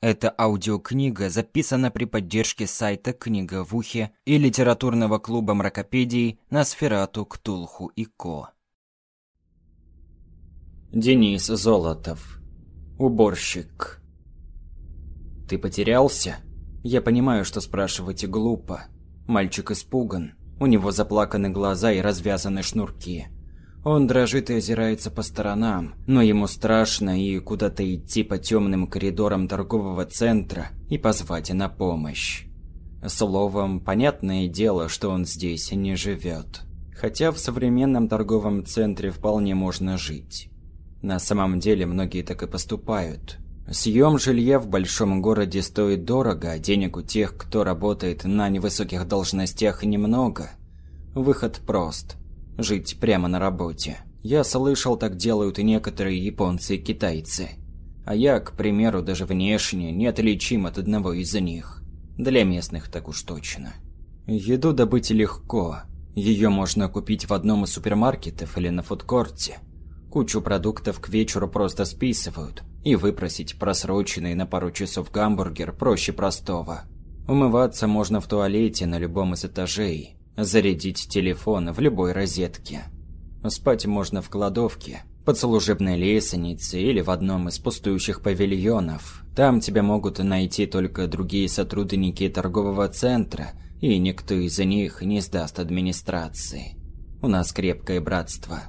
Эта аудиокнига записана при поддержке сайта «Книга в ухе» и литературного клуба мракопедий «Носферату, Ктулху и Ко». Денис Золотов. Уборщик. «Ты потерялся?» Я понимаю, что спрашивать глупо. Мальчик испуган. У него заплаканы глаза и развязаны шнурки. Он дрожит и озирается по сторонам, но ему страшно и куда-то идти по темным коридорам торгового центра и позвать на помощь. Словом, понятное дело, что он здесь не живет. Хотя в современном торговом центре вполне можно жить. На самом деле многие так и поступают. Съем жилья в большом городе стоит дорого, а денег у тех, кто работает на невысоких должностях, немного. Выход прост жить прямо на работе. Я слышал, так делают и некоторые японцы и китайцы. А я, к примеру, даже внешне не отличим от одного из них. Для местных так уж точно. Еду добыть легко. Ее можно купить в одном из супермаркетов или на фудкорте. Кучу продуктов к вечеру просто списывают, и выпросить просроченный на пару часов гамбургер проще простого. Умываться можно в туалете на любом из этажей, зарядить телефон в любой розетке. Спать можно в кладовке, под служебной лестницей или в одном из пустующих павильонов. Там тебя могут найти только другие сотрудники торгового центра, и никто из них не сдаст администрации. У нас крепкое братство.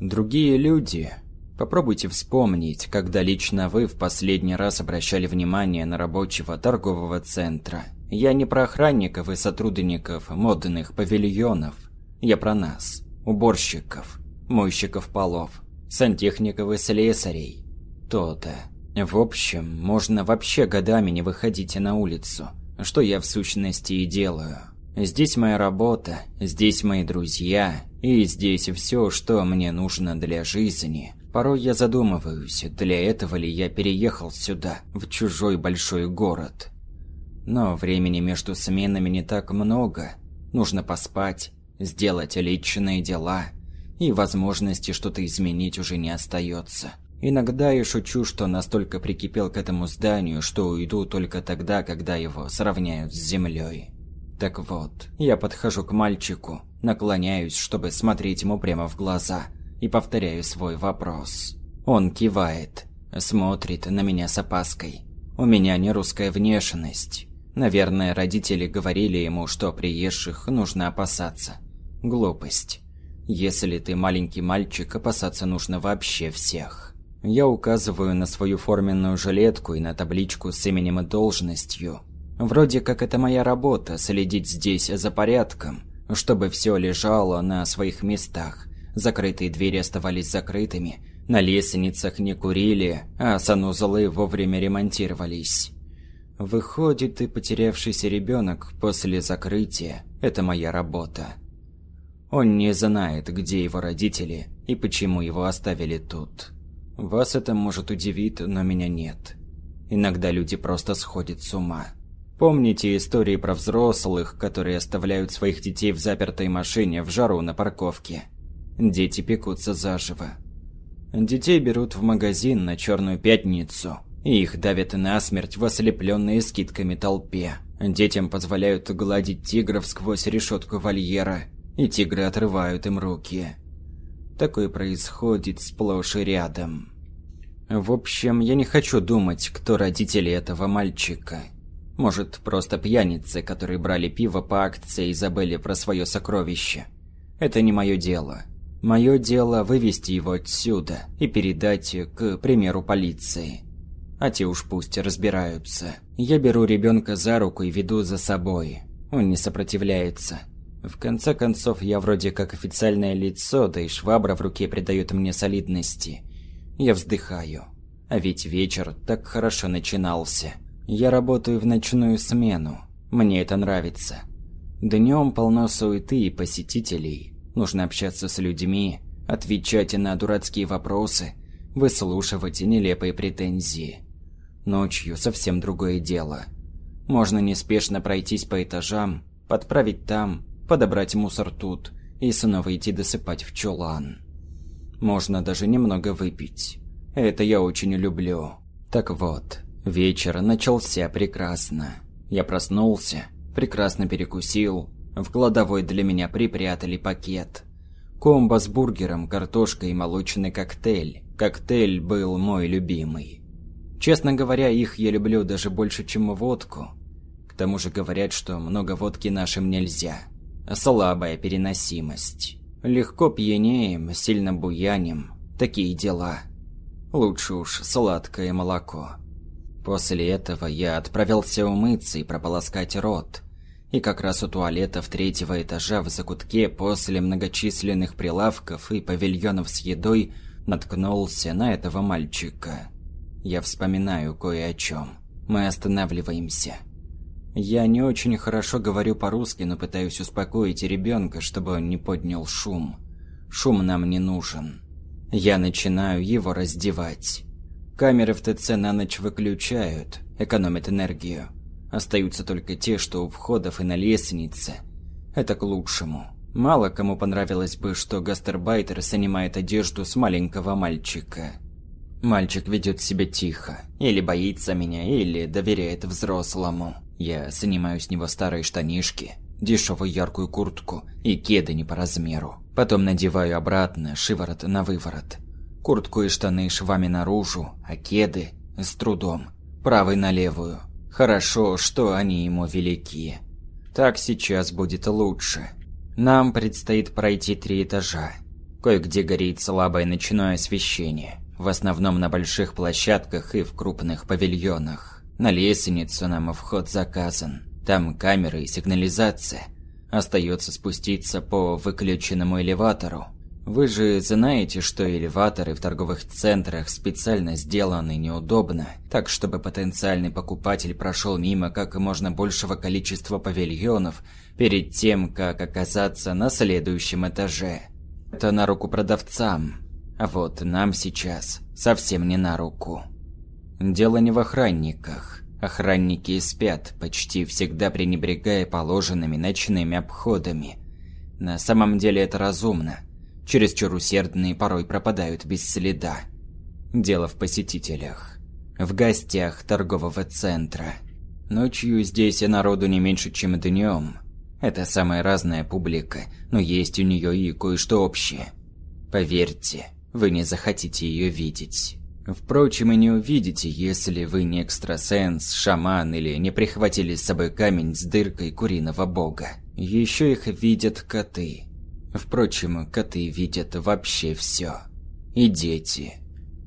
Другие люди... Попробуйте вспомнить, когда лично вы в последний раз обращали внимание на рабочего торгового центра – я не про охранников и сотрудников модных павильонов. Я про нас, уборщиков, мойщиков полов, сантехников и слесарей. То-то. В общем, можно вообще годами не выходить на улицу, что я в сущности и делаю. Здесь моя работа, здесь мои друзья, и здесь все, что мне нужно для жизни. Порой я задумываюсь, для этого ли я переехал сюда, в чужой большой город. Но времени между сменами не так много. Нужно поспать, сделать личные дела, и возможности что-то изменить уже не остается. Иногда я шучу, что настолько прикипел к этому зданию, что уйду только тогда, когда его сравняют с землей. Так вот, я подхожу к мальчику, наклоняюсь, чтобы смотреть ему прямо в глаза, и повторяю свой вопрос. Он кивает, смотрит на меня с опаской. У меня не русская внешность, Наверное, родители говорили ему, что приезжих нужно опасаться. Глупость. Если ты маленький мальчик, опасаться нужно вообще всех. Я указываю на свою форменную жилетку и на табличку с именем и должностью. Вроде как это моя работа – следить здесь за порядком, чтобы все лежало на своих местах. Закрытые двери оставались закрытыми, на лестницах не курили, а санузлы вовремя ремонтировались. Выходит, и потерявшийся ребенок после закрытия – это моя работа. Он не знает, где его родители и почему его оставили тут. Вас это может удивить, но меня нет. Иногда люди просто сходят с ума. Помните истории про взрослых, которые оставляют своих детей в запертой машине в жару на парковке? Дети пекутся заживо. Детей берут в магазин на Черную Пятницу – их давят насмерть в ослепленной скидками толпе. Детям позволяют гладить тигров сквозь решетку вольера, и тигры отрывают им руки. Такое происходит сплошь и рядом. В общем, я не хочу думать, кто родители этого мальчика. Может, просто пьяницы, которые брали пиво по акции и забыли про свое сокровище. Это не мое дело. Мое дело вывести его отсюда и передать, к примеру, полиции а те уж пусть разбираются. Я беру ребенка за руку и веду за собой. Он не сопротивляется. В конце концов, я вроде как официальное лицо, да и швабра в руке придает мне солидности. Я вздыхаю. А ведь вечер так хорошо начинался. Я работаю в ночную смену. Мне это нравится. Днем полно суеты и посетителей. Нужно общаться с людьми, отвечать на дурацкие вопросы, выслушивать нелепые претензии. Ночью совсем другое дело. Можно неспешно пройтись по этажам, подправить там, подобрать мусор тут и снова идти досыпать в чулан. Можно даже немного выпить. Это я очень люблю. Так вот, Вечер начался прекрасно. Я проснулся, прекрасно перекусил. В кладовой для меня припрятали пакет. Комбо с бургером, картошкой и молочный коктейль. Коктейль был мой любимый. Честно говоря, их я люблю даже больше, чем водку. К тому же говорят, что много водки нашим нельзя. Слабая переносимость. Легко пьянеем, сильно буяним. Такие дела. Лучше уж сладкое молоко. После этого я отправился умыться и прополоскать рот. И как раз у туалетов третьего этажа в закутке после многочисленных прилавков и павильонов с едой наткнулся на этого мальчика. Я вспоминаю кое о чем. Мы останавливаемся. Я не очень хорошо говорю по-русски, но пытаюсь успокоить ребенка, чтобы он не поднял шум. Шум нам не нужен. Я начинаю его раздевать. Камеры в ТЦ на ночь выключают, экономят энергию. Остаются только те, что у входов и на лестнице. Это к лучшему. Мало кому понравилось бы, что гастарбайтер снимает одежду с маленького мальчика. Мальчик ведет себя тихо. Или боится меня, или доверяет взрослому. Я снимаю с него старые штанишки, дешевую яркую куртку и кеды не по размеру. Потом надеваю обратно, шиворот на выворот. Куртку и штаны швами наружу, а кеды с трудом. Правой на левую. Хорошо, что они ему велики. Так сейчас будет лучше. Нам предстоит пройти три этажа. Кое-где горит слабое ночное освещение. В основном на больших площадках и в крупных павильонах. На лестницу нам вход заказан. Там камеры и сигнализация. Остается спуститься по выключенному элеватору. Вы же знаете, что элеваторы в торговых центрах специально сделаны неудобно, так чтобы потенциальный покупатель прошел мимо как можно большего количества павильонов перед тем, как оказаться на следующем этаже. Это на руку продавцам. А вот нам сейчас совсем не на руку. Дело не в охранниках. Охранники спят, почти всегда пренебрегая положенными ночными обходами. На самом деле это разумно. Чересчур усердные порой пропадают без следа. Дело в посетителях. В гостях торгового центра. Ночью здесь и народу не меньше, чем днем. Это самая разная публика, но есть у нее и кое-что общее. Поверьте, вы не захотите ее видеть. Впрочем, и не увидите, если вы не экстрасенс, шаман или не прихватили с собой камень с дыркой куриного бога. Еще их видят коты. Впрочем, коты видят вообще все. И дети.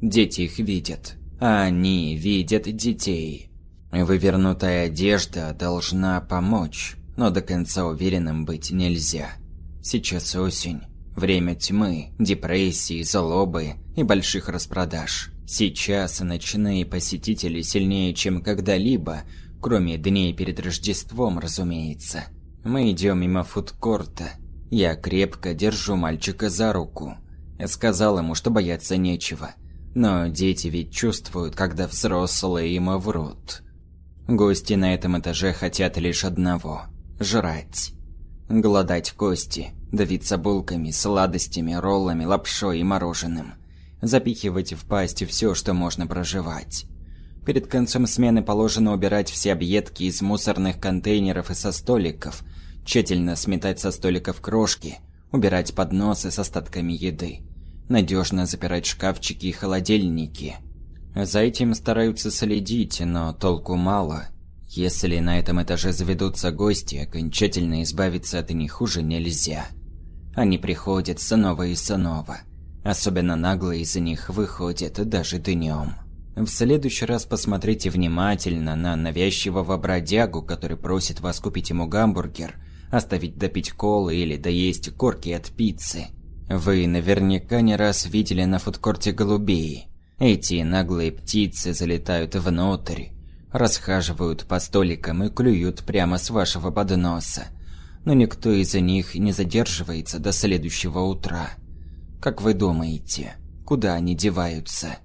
Дети их видят. А они видят детей. Вывернутая одежда должна помочь, но до конца уверенным быть нельзя. Сейчас осень. Время тьмы, депрессии, злобы и больших распродаж. Сейчас ночные посетители сильнее, чем когда-либо, кроме дней перед Рождеством, разумеется. Мы идем мимо фудкорта. Я крепко держу мальчика за руку. Я сказал ему, что бояться нечего. Но дети ведь чувствуют, когда взрослые им врут. Гости на этом этаже хотят лишь одного – жрать. Голодать кости, давиться булками, сладостями, роллами, лапшой и мороженым запихивать в пасть все, что можно проживать. Перед концом смены положено убирать все объедки из мусорных контейнеров и со столиков, тщательно сметать со столиков крошки, убирать подносы с остатками еды, надежно запирать шкафчики и холодильники. За этим стараются следить, но толку мало. Если на этом этаже заведутся гости, окончательно избавиться от них уже нельзя. Они приходят снова и снова – Особенно наглые из них выходят даже днем. В следующий раз посмотрите внимательно на навязчивого бродягу, который просит вас купить ему гамбургер, оставить допить колы или доесть корки от пиццы. Вы наверняка не раз видели на фудкорте голубей. Эти наглые птицы залетают внутрь, расхаживают по столикам и клюют прямо с вашего подноса. Но никто из них не задерживается до следующего утра. Как вы думаете, куда они деваются?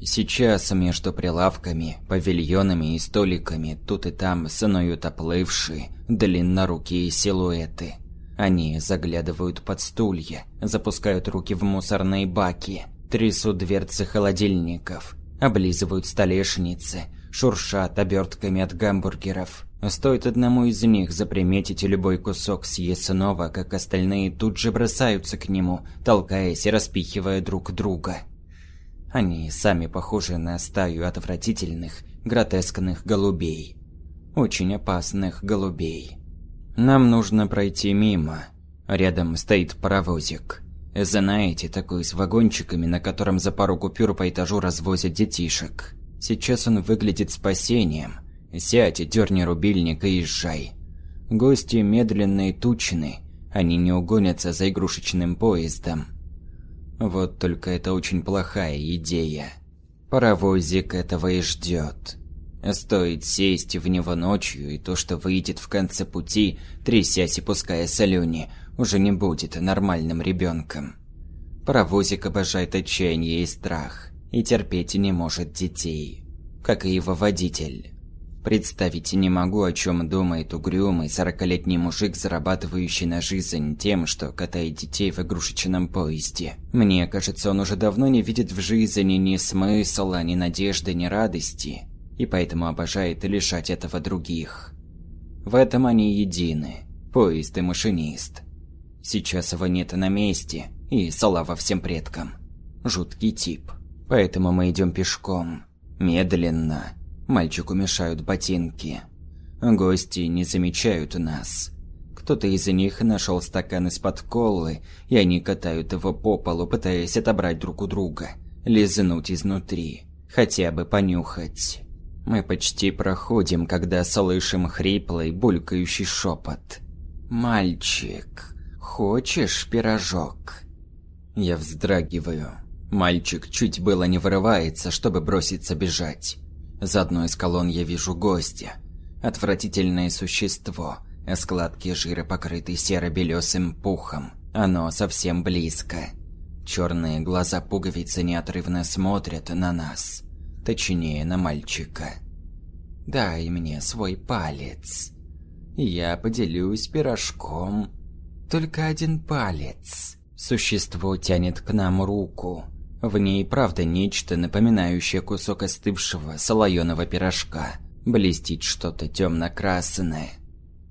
Сейчас между прилавками, павильонами и столиками тут и там снуют оплывшие, длиннорукие силуэты. Они заглядывают под стулья, запускают руки в мусорные баки, трясут дверцы холодильников, облизывают столешницы, шуршат обертками от гамбургеров. Стоит одному из них заприметить любой кусок съестного, как остальные тут же бросаются к нему, толкаясь и распихивая друг друга. Они сами похожи на стаю отвратительных, гротескных голубей. Очень опасных голубей. Нам нужно пройти мимо. Рядом стоит паровозик. Знаете, такой с вагончиками, на котором за пару купюр по этажу развозят детишек. Сейчас он выглядит спасением. Сядь, дерни рубильник и езжай. Гости медленные тучны, они не угонятся за игрушечным поездом. Вот только это очень плохая идея. Паровозик этого и ждет. Стоит сесть в него ночью, и то, что выйдет в конце пути, трясясь и пуская солюни, уже не будет нормальным ребенком. Паровозик обожает отчаяние и страх, и терпеть не может детей, как и его водитель. Представить не могу, о чем думает угрюмый сорокалетний мужик, зарабатывающий на жизнь тем, что катает детей в игрушечном поезде. Мне кажется, он уже давно не видит в жизни ни смысла, ни надежды, ни радости, и поэтому обожает лишать этого других. В этом они едины, поезд и машинист. Сейчас его нет на месте, и слава всем предкам. Жуткий тип. Поэтому мы идем пешком. Медленно. Мальчику мешают ботинки. Гости не замечают нас. Кто-то из них нашел стакан из-под колы, и они катают его по полу, пытаясь отобрать друг у друга. Лизнуть изнутри. Хотя бы понюхать. Мы почти проходим, когда слышим хриплый, булькающий шепот. «Мальчик, хочешь пирожок?» Я вздрагиваю. Мальчик чуть было не вырывается, чтобы броситься бежать. За одной из колонн я вижу гостя. Отвратительное существо, складки жира покрыты серо-белесым пухом. Оно совсем близко. Черные глаза пуговицы неотрывно смотрят на нас. Точнее, на мальчика. «Дай мне свой палец. Я поделюсь пирожком. Только один палец». Существо тянет к нам руку. В ней правда нечто, напоминающее кусок остывшего солоеного пирожка. Блестит что-то темно-красное.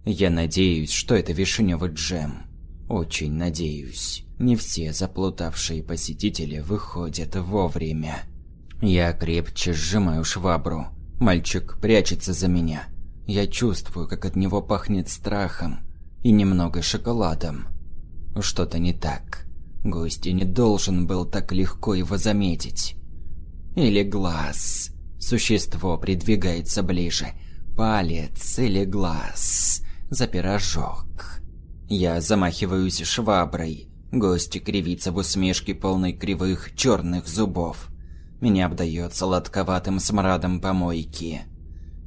Я надеюсь, что это вишневый джем. Очень надеюсь. Не все заплутавшие посетители выходят вовремя. Я крепче сжимаю швабру. Мальчик прячется за меня. Я чувствую, как от него пахнет страхом и немного шоколадом. Что-то не так. Гость не должен был так легко его заметить. Или глаз. Существо придвигается ближе. Палец или глаз. За пирожок. Я замахиваюсь шваброй. Гость кривится в усмешке полной кривых черных зубов. Меня обдает сладковатым смрадом помойки.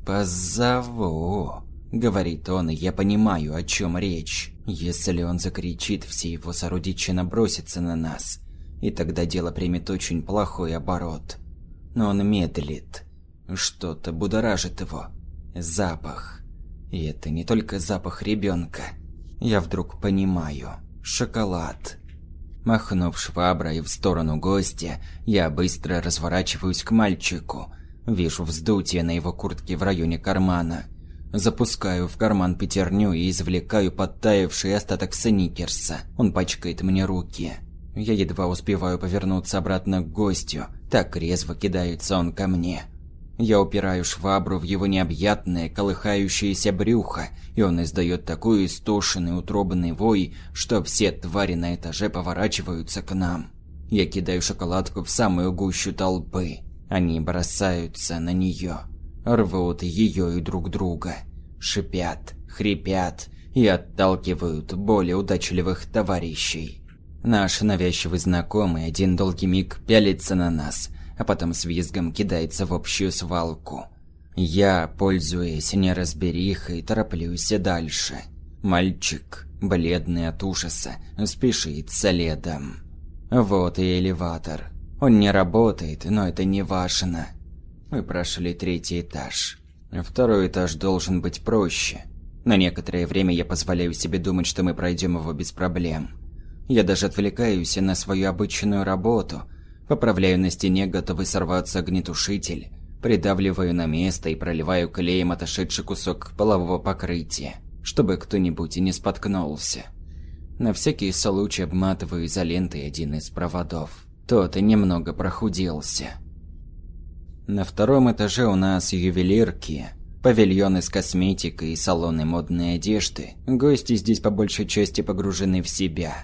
«Позову», — говорит он, и я понимаю, о чем речь. Если он закричит, все его сородичи набросятся на нас, и тогда дело примет очень плохой оборот. Но он медлит. Что-то будоражит его. Запах. И это не только запах ребенка. Я вдруг понимаю. Шоколад. Махнув шваброй в сторону гостя, я быстро разворачиваюсь к мальчику. Вижу вздутие на его куртке в районе кармана – Запускаю в карман пятерню и извлекаю подтаявший остаток сникерса. Он пачкает мне руки. Я едва успеваю повернуться обратно к гостю. Так резво кидается он ко мне. Я упираю швабру в его необъятное, колыхающееся брюхо, и он издает такой истошенный утробный вой, что все твари на этаже поворачиваются к нам. Я кидаю шоколадку в самую гущу толпы. Они бросаются на нее рвут ее и друг друга, шипят, хрипят и отталкивают более удачливых товарищей. Наш навязчивый знакомый один долгий миг пялится на нас, а потом с визгом кидается в общую свалку. Я, пользуясь неразберихой, тороплюсь дальше. Мальчик, бледный от ужаса, спешит следом. Вот и элеватор. Он не работает, но это не важно. Мы прошли третий этаж. Второй этаж должен быть проще. На некоторое время я позволяю себе думать, что мы пройдем его без проблем. Я даже отвлекаюсь на свою обычную работу. Поправляю на стене готовый сорваться огнетушитель. Придавливаю на место и проливаю клеем отошедший кусок полового покрытия, чтобы кто-нибудь и не споткнулся. На всякий случай обматываю изолентой один из проводов. Тот и немного прохудился. На втором этаже у нас ювелирки, павильоны с косметикой и салоны модной одежды. Гости здесь по большей части погружены в себя.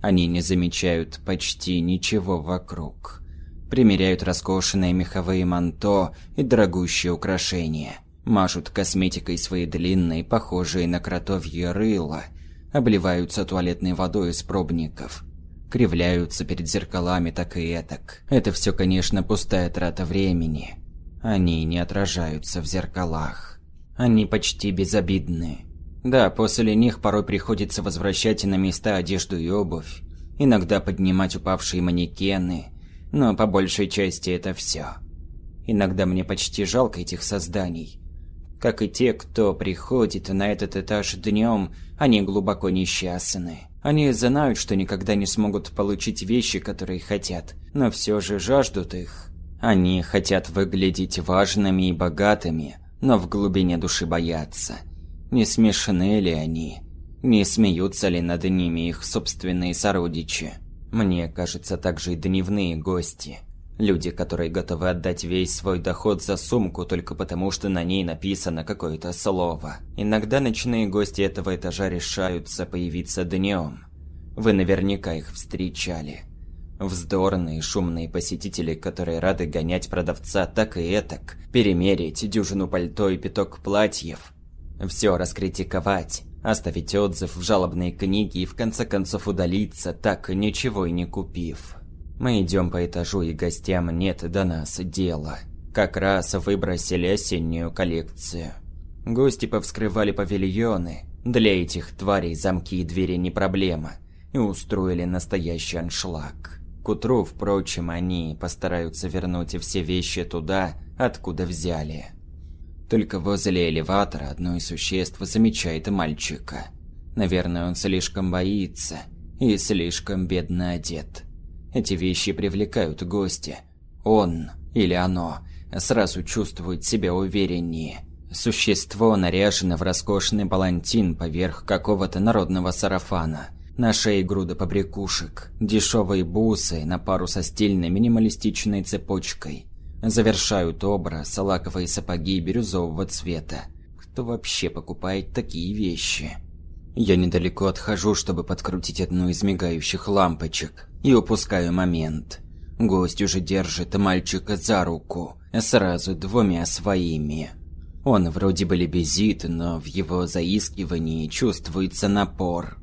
Они не замечают почти ничего вокруг примеряют роскошные меховые манто и дорогущие украшения, мажут косметикой свои длинные, похожие на кротовье рыла, обливаются туалетной водой из пробников, кривляются перед зеркалами так и этак. Это все, конечно, пустая трата времени. Они не отражаются в зеркалах. Они почти безобидны. Да, после них порой приходится возвращать на места одежду и обувь, иногда поднимать упавшие манекены, но по большей части это все. Иногда мне почти жалко этих созданий. Как и те, кто приходит на этот этаж днем, они глубоко несчастны. Они знают, что никогда не смогут получить вещи, которые хотят, но все же жаждут их. Они хотят выглядеть важными и богатыми, но в глубине души боятся. Не смешны ли они? Не смеются ли над ними их собственные сородичи? Мне кажется, также и дневные гости. Люди, которые готовы отдать весь свой доход за сумку только потому, что на ней написано какое-то слово. Иногда ночные гости этого этажа решаются появиться днем. Вы наверняка их встречали. Вздорные, шумные посетители, которые рады гонять продавца так и этак, перемерить дюжину пальто и пяток платьев. Все раскритиковать, оставить отзыв в жалобной книге и в конце концов удалиться, так ничего и не купив. Мы идем по этажу, и гостям нет до нас дела. Как раз выбросили осеннюю коллекцию. Гости повскрывали павильоны. Для этих тварей замки и двери не проблема. И устроили настоящий аншлаг. К утру, впрочем, они постараются вернуть все вещи туда, откуда взяли. Только возле элеватора одно из существ замечает мальчика. Наверное, он слишком боится и слишком бедно одет. Эти вещи привлекают гостя. Он или оно сразу чувствует себя увереннее. Существо наряжено в роскошный палантин поверх какого-то народного сарафана. На шее груда побрякушек, дешевые бусы на пару со стильной минималистичной цепочкой – Завершают образ лаковые сапоги бирюзового цвета. Кто вообще покупает такие вещи? Я недалеко отхожу, чтобы подкрутить одну из мигающих лампочек, и упускаю момент. Гость уже держит мальчика за руку, сразу двумя своими. Он вроде бы лебезит, но в его заискивании чувствуется напор.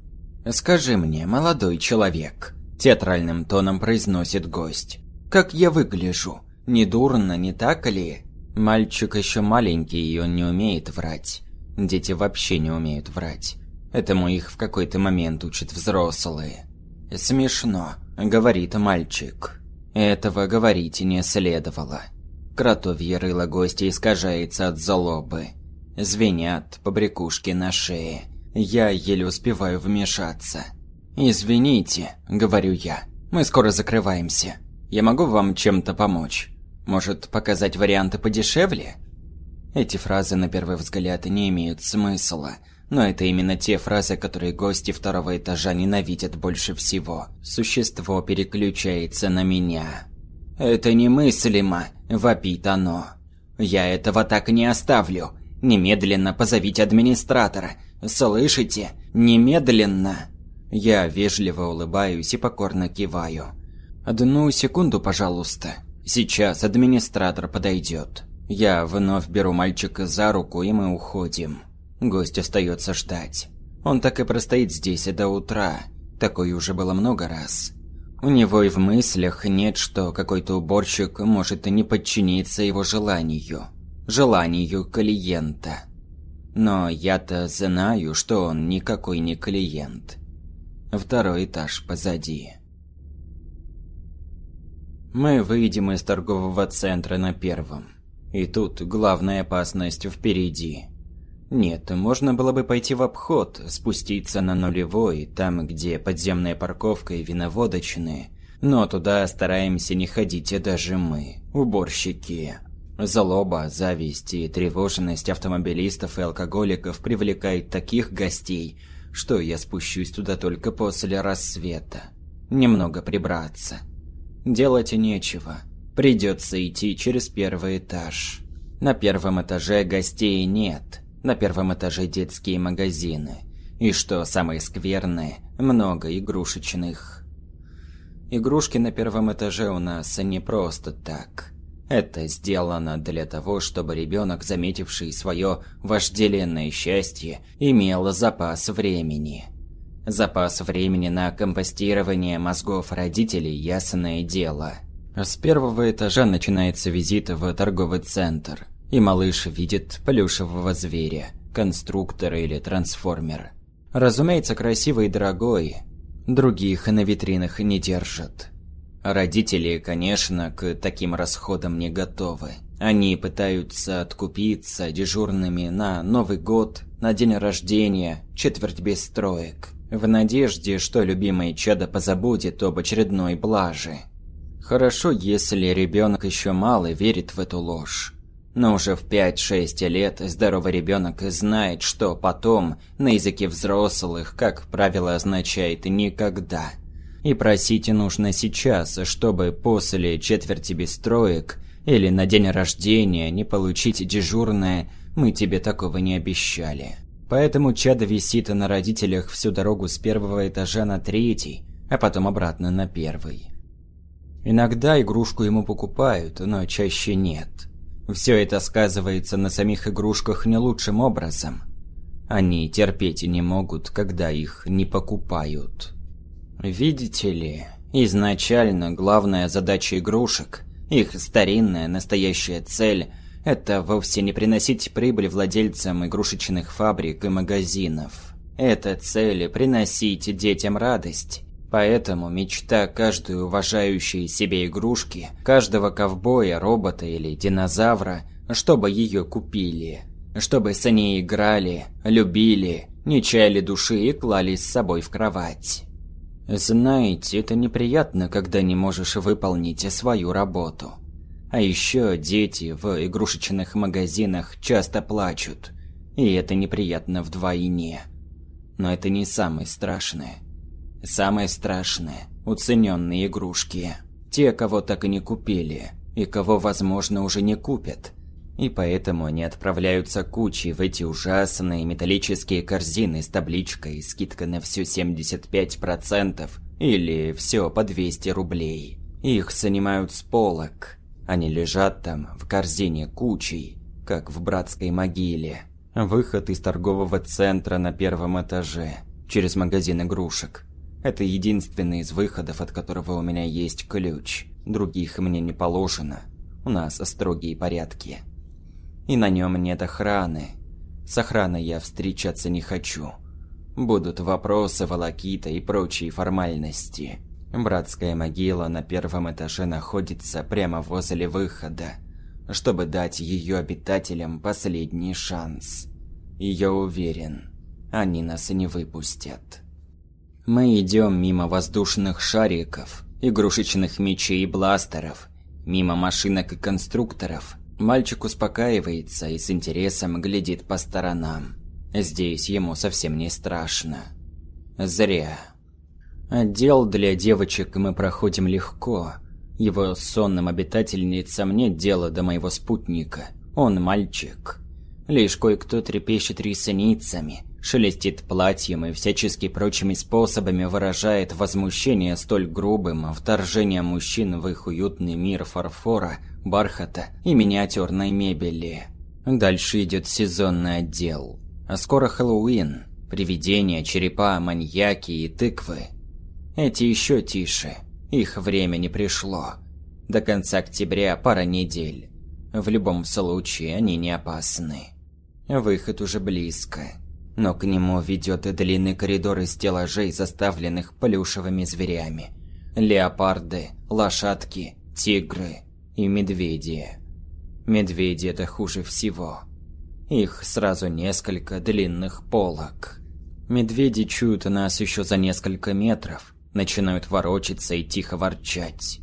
«Скажи мне, молодой человек», – театральным тоном произносит гость, – «как я выгляжу? Недурно, не так ли? Мальчик еще маленький, и он не умеет врать. Дети вообще не умеют врать. Этому их в какой-то момент учат взрослые. «Смешно», — говорит мальчик. Этого говорить не следовало. Кротовье рыло гостя искажается от злобы. Звенят побрякушки на шее. Я еле успеваю вмешаться. «Извините», — говорю я, — «мы скоро закрываемся. Я могу вам чем-то помочь?» Может, показать варианты подешевле? Эти фразы на первый взгляд не имеют смысла, но это именно те фразы, которые гости второго этажа ненавидят больше всего. Существо переключается на меня. «Это немыслимо!» – вопит оно. «Я этого так не оставлю! Немедленно позовите администратора! Слышите? Немедленно!» Я вежливо улыбаюсь и покорно киваю. «Одну секунду, пожалуйста», Сейчас администратор подойдет. Я вновь беру мальчика за руку, и мы уходим. Гость остается ждать. Он так и простоит здесь и до утра. Такое уже было много раз. У него и в мыслях нет, что какой-то уборщик может и не подчиниться его желанию. Желанию клиента. Но я-то знаю, что он никакой не клиент. Второй этаж позади. Мы выйдем из торгового центра на первом. И тут главная опасность впереди. Нет, можно было бы пойти в обход, спуститься на нулевой, там, где подземная парковка и виноводочные. Но туда стараемся не ходить даже мы, уборщики. Злоба, зависть и тревожность автомобилистов и алкоголиков привлекает таких гостей, что я спущусь туда только после рассвета. Немного прибраться. Делать нечего. Придется идти через первый этаж. На первом этаже гостей нет. На первом этаже детские магазины. И что самое скверное, много игрушечных. Игрушки на первом этаже у нас не просто так. Это сделано для того, чтобы ребенок, заметивший свое вожделенное счастье, имел запас времени. Запас времени на компостирование мозгов родителей – ясное дело. С первого этажа начинается визит в торговый центр, и малыш видит плюшевого зверя, конструктора или трансформера. Разумеется, красивый и дорогой, других на витринах не держат. Родители, конечно, к таким расходам не готовы. Они пытаются откупиться дежурными на Новый год, на день рождения, четверть без строек, в надежде, что любимое чадо позабудет об очередной блаже. Хорошо, если ребенок еще мал и верит в эту ложь. Но уже в 5-6 лет здоровый ребенок знает, что потом на языке взрослых, как правило, означает «никогда». И просить нужно сейчас, чтобы после четверти бестроек или на день рождения не получить дежурное «мы тебе такого не обещали». Поэтому чадо висит на родителях всю дорогу с первого этажа на третий, а потом обратно на первый. Иногда игрушку ему покупают, но чаще нет. Все это сказывается на самих игрушках не лучшим образом. Они терпеть не могут, когда их не покупают. Видите ли, изначально главная задача игрушек, их старинная настоящая цель – это вовсе не приносить прибыль владельцам игрушечных фабрик и магазинов. Это цель – приносить детям радость. Поэтому мечта каждой уважающей себе игрушки, каждого ковбоя, робота или динозавра, чтобы ее купили. Чтобы с ней играли, любили, не чаяли души и клали с собой в кровать. Знаете, это неприятно, когда не можешь выполнить свою работу. А еще дети в игрушечных магазинах часто плачут. И это неприятно вдвойне. Но это не самое страшное. Самое страшное – уцененные игрушки. Те, кого так и не купили, и кого, возможно, уже не купят – и поэтому они отправляются кучей в эти ужасные металлические корзины с табличкой «Скидка на все 75% или все по 200 рублей». Их занимают с полок. Они лежат там, в корзине кучей, как в братской могиле. Выход из торгового центра на первом этаже, через магазин игрушек. Это единственный из выходов, от которого у меня есть ключ. Других мне не положено. У нас строгие порядки. И на нем нет охраны. С охраной я встречаться не хочу. Будут вопросы, волокита и прочие формальности. Братская могила на первом этаже находится прямо возле выхода, чтобы дать ее обитателям последний шанс. И я уверен, они нас не выпустят. Мы идем мимо воздушных шариков, игрушечных мечей и бластеров, мимо машинок и конструкторов – Мальчик успокаивается и с интересом глядит по сторонам. Здесь ему совсем не страшно. Зря. Отдел для девочек мы проходим легко. Его сонным обитательницам нет дела до моего спутника. Он мальчик. Лишь кое-кто трепещет ресницами, шелестит платьем и всячески прочими способами выражает возмущение столь грубым вторжением мужчин в их уютный мир фарфора – бархата и миниатюрной мебели. Дальше идет сезонный отдел. А скоро Хэллоуин, привидения, черепа, маньяки и тыквы. Эти еще тише, их время не пришло. До конца октября пара недель. В любом случае они не опасны. Выход уже близко. Но к нему ведет длинный коридор из стеллажей, заставленных плюшевыми зверями. Леопарды, лошадки, тигры, и медведи. Медведи это хуже всего. Их сразу несколько длинных полок. Медведи чуют нас еще за несколько метров, начинают ворочаться и тихо ворчать.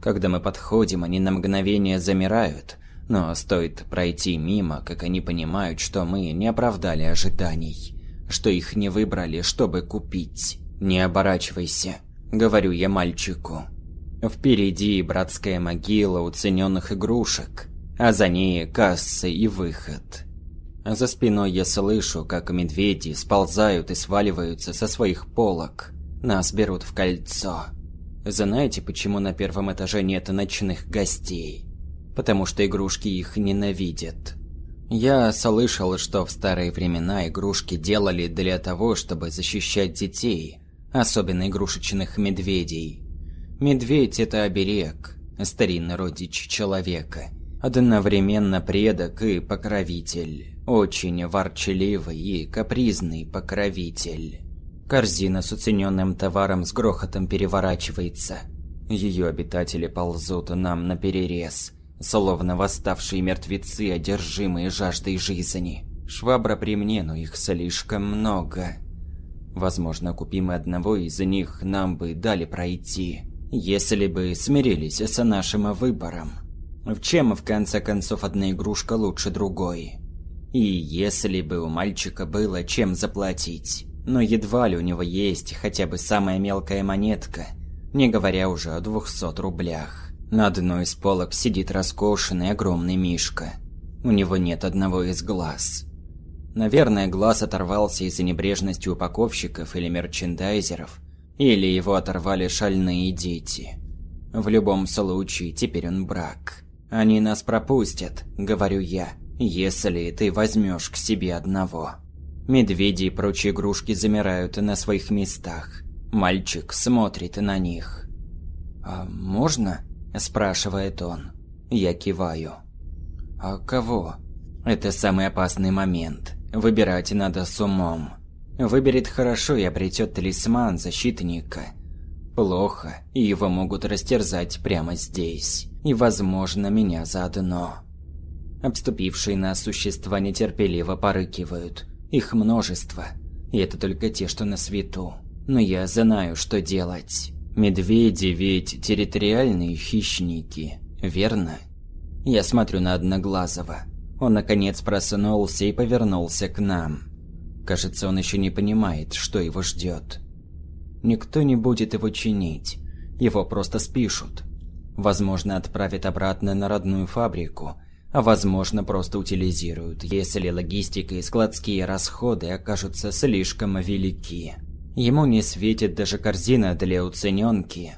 Когда мы подходим, они на мгновение замирают, Но стоит пройти мимо, как они понимают, что мы не оправдали ожиданий, что их не выбрали, чтобы купить. «Не оборачивайся», — говорю я мальчику. Впереди братская могила уцененных игрушек, а за ней касса и выход. За спиной я слышу, как медведи сползают и сваливаются со своих полок. Нас берут в кольцо. Знаете, почему на первом этаже нет ночных гостей? Потому что игрушки их ненавидят. Я слышал, что в старые времена игрушки делали для того, чтобы защищать детей, особенно игрушечных медведей. Медведь – это оберег, старинный родич человека, одновременно предок и покровитель, очень ворчливый и капризный покровитель. Корзина с уцененным товаром с грохотом переворачивается. Ее обитатели ползут нам на перерез, словно восставшие мертвецы, одержимые жаждой жизни. Швабра при мне, но их слишком много. Возможно, купим одного из них, нам бы дали пройти, если бы смирились с нашим выбором. В чем, в конце концов, одна игрушка лучше другой? И если бы у мальчика было чем заплатить. Но едва ли у него есть хотя бы самая мелкая монетка, не говоря уже о двухсот рублях. На одной из полок сидит роскошенный огромный мишка. У него нет одного из глаз. Наверное, глаз оторвался из-за небрежности упаковщиков или мерчендайзеров, или его оторвали шальные дети. В любом случае, теперь он брак. Они нас пропустят, говорю я, если ты возьмешь к себе одного. Медведи и прочие игрушки замирают на своих местах. Мальчик смотрит на них. «А можно?» – спрашивает он. Я киваю. «А кого?» Это самый опасный момент. Выбирать надо с умом. Выберет хорошо и обретет талисман защитника. Плохо, и его могут растерзать прямо здесь. И, возможно, меня заодно. Обступившие нас существа нетерпеливо порыкивают. Их множество. И это только те, что на свету. Но я знаю, что делать. Медведи ведь территориальные хищники, верно? Я смотрю на Одноглазого. Он наконец проснулся и повернулся к нам. Кажется, он еще не понимает, что его ждет. Никто не будет его чинить. Его просто спишут. Возможно, отправят обратно на родную фабрику, а возможно, просто утилизируют, если логистика и складские расходы окажутся слишком велики. Ему не светит даже корзина для уцененки.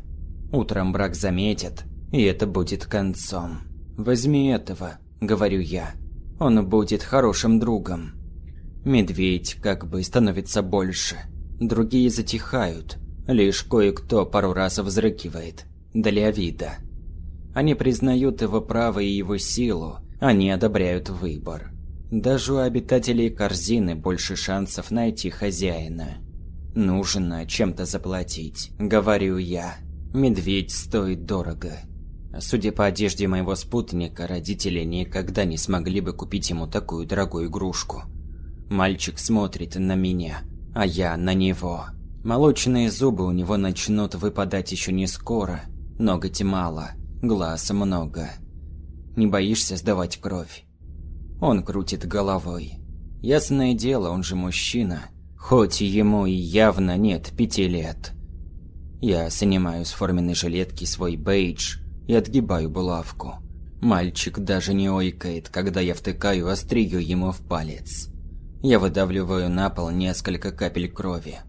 Утром брак заметят, и это будет концом. «Возьми этого», — говорю я. Он будет хорошим другом. Медведь как бы становится больше. Другие затихают. Лишь кое-кто пару раз взрыкивает. Для вида. Они признают его право и его силу. Они одобряют выбор. Даже у обитателей корзины больше шансов найти хозяина. Нужно чем-то заплатить, говорю я. Медведь стоит дорого. Судя по одежде моего спутника, родители никогда не смогли бы купить ему такую дорогую игрушку. Мальчик смотрит на меня, а я на него. Молочные зубы у него начнут выпадать еще не скоро. Ноготь мало, глаз много. Не боишься сдавать кровь? Он крутит головой. Ясное дело, он же мужчина. Хоть ему и явно нет пяти лет. Я снимаю с форменной жилетки свой бейдж и отгибаю булавку. Мальчик даже не ойкает, когда я втыкаю острие ему в палец. Я выдавливаю на пол несколько капель крови.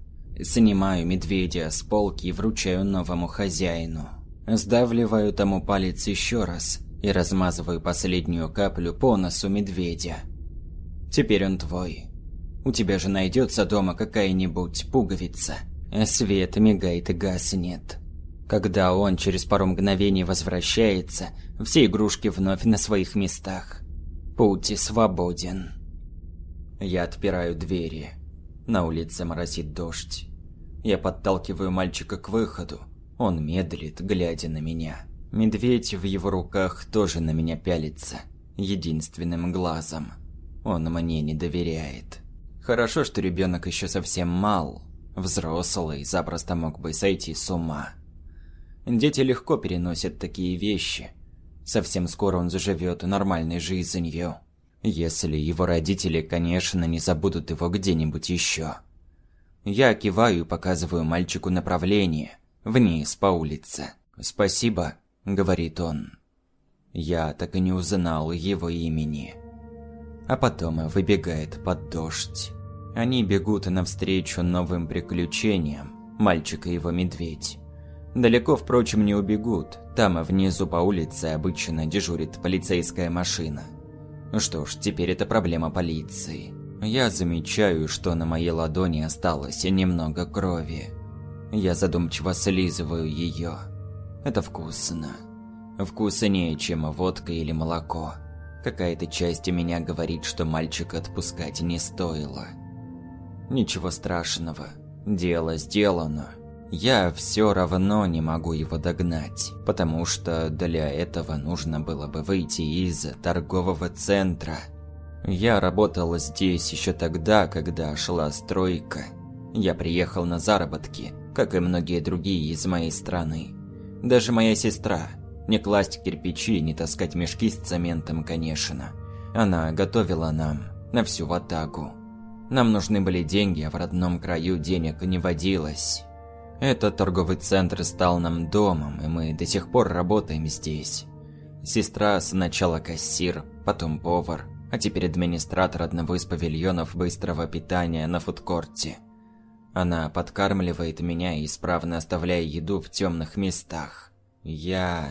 Снимаю медведя с полки и вручаю новому хозяину. Сдавливаю тому палец еще раз и размазываю последнюю каплю по носу медведя. Теперь он твой. У тебя же найдется дома какая-нибудь пуговица. Свет мигает и гаснет. Когда он через пару мгновений возвращается, все игрушки вновь на своих местах. Путь свободен. Я отпираю двери. На улице моросит дождь. Я подталкиваю мальчика к выходу. Он медлит, глядя на меня. Медведь в его руках тоже на меня пялится. Единственным глазом. Он мне не доверяет. Хорошо, что ребенок еще совсем мал. Взрослый запросто мог бы сойти с ума. Дети легко переносят такие вещи. Совсем скоро он заживет нормальной жизнью. Если его родители, конечно, не забудут его где-нибудь еще. Я киваю и показываю мальчику направление. Вниз по улице. «Спасибо», — говорит он. Я так и не узнал его имени. А потом выбегает под дождь. Они бегут навстречу новым приключениям. Мальчик и его медведь. Далеко, впрочем, не убегут. Там внизу по улице обычно дежурит полицейская машина. Что ж, теперь это проблема полиции. Я замечаю, что на моей ладони осталось немного крови. Я задумчиво слизываю ее. Это вкусно. Вкуснее, чем водка или молоко. Какая-то часть меня говорит, что мальчика отпускать не стоило. Ничего страшного. Дело сделано. Я все равно не могу его догнать, потому что для этого нужно было бы выйти из торгового центра. Я работал здесь еще тогда, когда шла стройка. Я приехал на заработки, как и многие другие из моей страны. Даже моя сестра. Не класть кирпичи, не таскать мешки с цементом, конечно. Она готовила нам на всю ватагу. Нам нужны были деньги, а в родном краю денег не водилось. Этот торговый центр стал нам домом, и мы до сих пор работаем здесь. Сестра сначала кассир, потом повар, а теперь администратор одного из павильонов быстрого питания на фудкорте. Она подкармливает меня, исправно оставляя еду в темных местах. Я...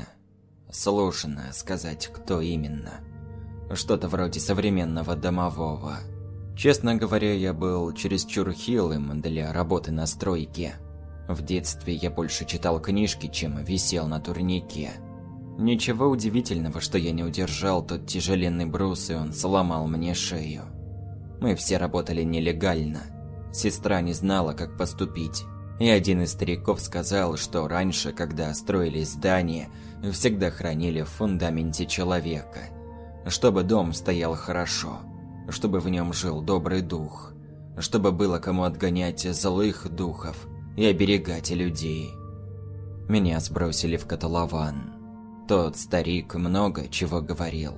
Сложно сказать, кто именно. Что-то вроде современного домового. Честно говоря, я был чересчур хилым для работы на стройке. В детстве я больше читал книжки, чем висел на турнике. Ничего удивительного, что я не удержал тот тяжеленный брус, и он сломал мне шею. Мы все работали нелегально. Сестра не знала, как поступить. И один из стариков сказал, что раньше, когда строили здания, всегда хранили в фундаменте человека, чтобы дом стоял хорошо чтобы в нем жил добрый дух, чтобы было кому отгонять злых духов и оберегать людей. Меня сбросили в котлован. Тот старик много чего говорил,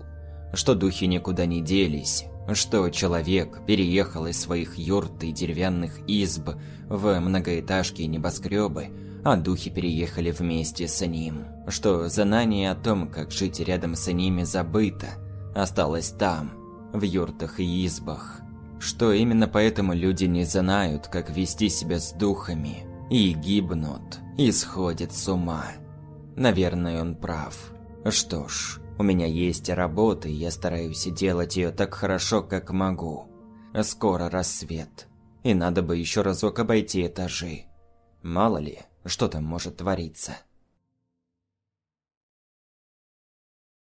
что духи никуда не делись, что человек переехал из своих юрт и деревянных изб в многоэтажки и небоскребы, а духи переехали вместе с ним, что знание о том, как жить рядом с ними забыто, осталось там – в юртах и избах. Что именно поэтому люди не знают, как вести себя с духами, и гибнут, и сходят с ума. Наверное, он прав. Что ж, у меня есть работа, и я стараюсь делать ее так хорошо, как могу. Скоро рассвет, и надо бы еще разок обойти этажи. Мало ли, что там может твориться.